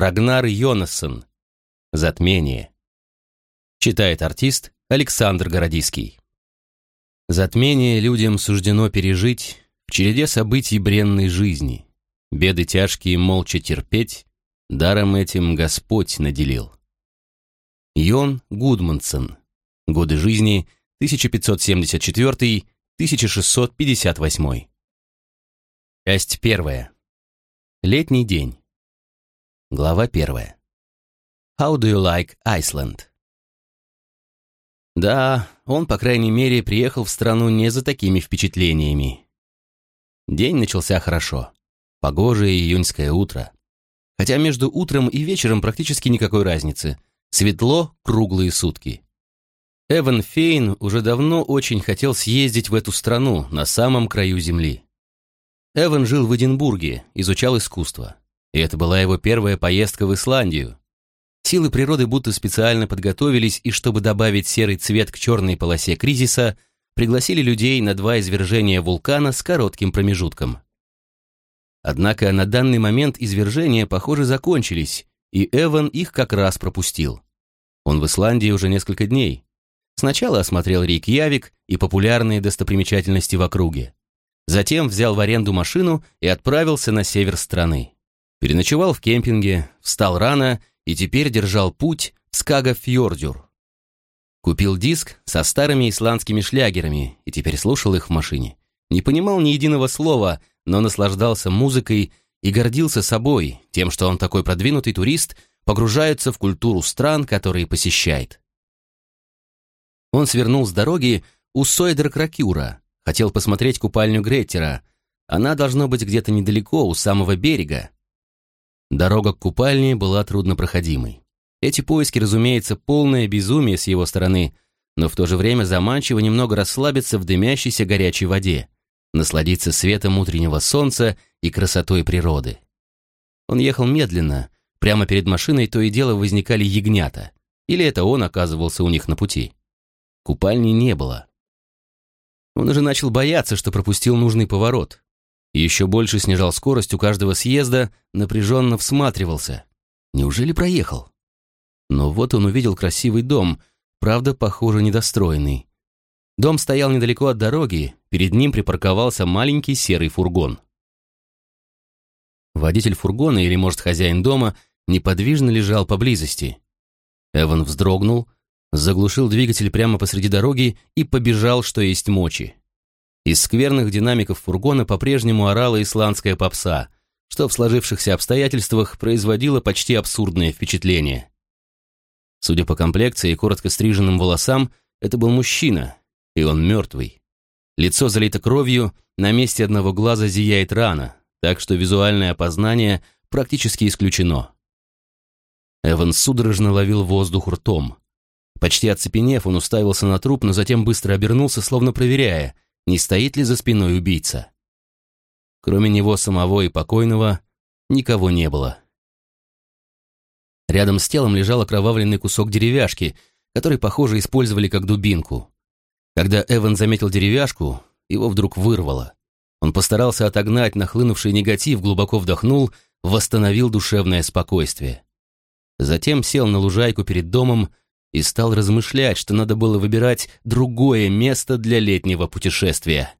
Рагнар Йонассон. Затмение. Читает артист Александр Городиский. Затмение людям суждено пережить в череде событий бренной жизни. Беды тяжкие молча терпеть, даром этим Господь наделил. Йон Гудмансон. Годы жизни 1574-1658. Часть первая. Летний день. Глава первая. How do you like Iceland? Да, он, по крайней мере, приехал в страну не за такими впечатлениями. День начался хорошо. Погожее июньское утро. Хотя между утром и вечером практически никакой разницы. Светло круглые сутки. Эван Фейн уже давно очень хотел съездить в эту страну, на самом краю земли. Эван жил в Эдинбурге, изучал искусство. И это была его первая поездка в Исландию. Силы природы будто специально подготовились, и чтобы добавить серый цвет к черной полосе кризиса, пригласили людей на два извержения вулкана с коротким промежутком. Однако на данный момент извержения, похоже, закончились, и Эван их как раз пропустил. Он в Исландии уже несколько дней. Сначала осмотрел Рейкьявик и популярные достопримечательности в округе. Затем взял в аренду машину и отправился на север страны. Переночевал в кемпинге, встал рано и теперь держал путь Скага-Фьордюр. Купил диск со старыми исландскими шлягерами и теперь слушал их в машине. Не понимал ни единого слова, но наслаждался музыкой и гордился собой, тем, что он такой продвинутый турист, погружается в культуру стран, которые посещает. Он свернул с дороги у Сойдер-Кракюра, хотел посмотреть купальню Греттера. Она должна быть где-то недалеко, у самого берега. Дорога к купальне была труднопроходимой. Эти поиски, разумеется, полное безумие с его стороны, но в то же время заманчиво немного расслабиться в дымящейся горячей воде, насладиться светом утреннего солнца и красотой природы. Он ехал медленно, прямо перед машиной то и дело возникали ягнята, или это он оказывался у них на пути. Купальни не было. Он уже начал бояться, что пропустил нужный поворот, еще больше снижал скорость у каждого съезда, напряженно всматривался. Неужели проехал? Но вот он увидел красивый дом, правда, похоже, недостроенный. Дом стоял недалеко от дороги, перед ним припарковался маленький серый фургон. Водитель фургона, или, может, хозяин дома, неподвижно лежал поблизости. Эван вздрогнул, заглушил двигатель прямо посреди дороги и побежал, что есть мочи. Из скверных динамиков фургона по-прежнему орала исландская попса, что в сложившихся обстоятельствах производило почти абсурдное впечатление. Судя по комплекции и коротко стриженным волосам, это был мужчина, и он мертвый. Лицо залито кровью, на месте одного глаза зияет рана, так что визуальное опознание практически исключено. Эван судорожно ловил воздух ртом. Почти оцепенев, он уставился на труп, но затем быстро обернулся, словно проверяя — не стоит ли за спиной убийца. Кроме него самого и покойного никого не было. Рядом с телом лежал окровавленный кусок деревяшки, который, похоже, использовали как дубинку. Когда Эван заметил деревяшку, его вдруг вырвало. Он постарался отогнать нахлынувший негатив, глубоко вдохнул, восстановил душевное спокойствие. Затем сел на лужайку перед домом и стал размышлять, что надо было выбирать другое место для летнего путешествия.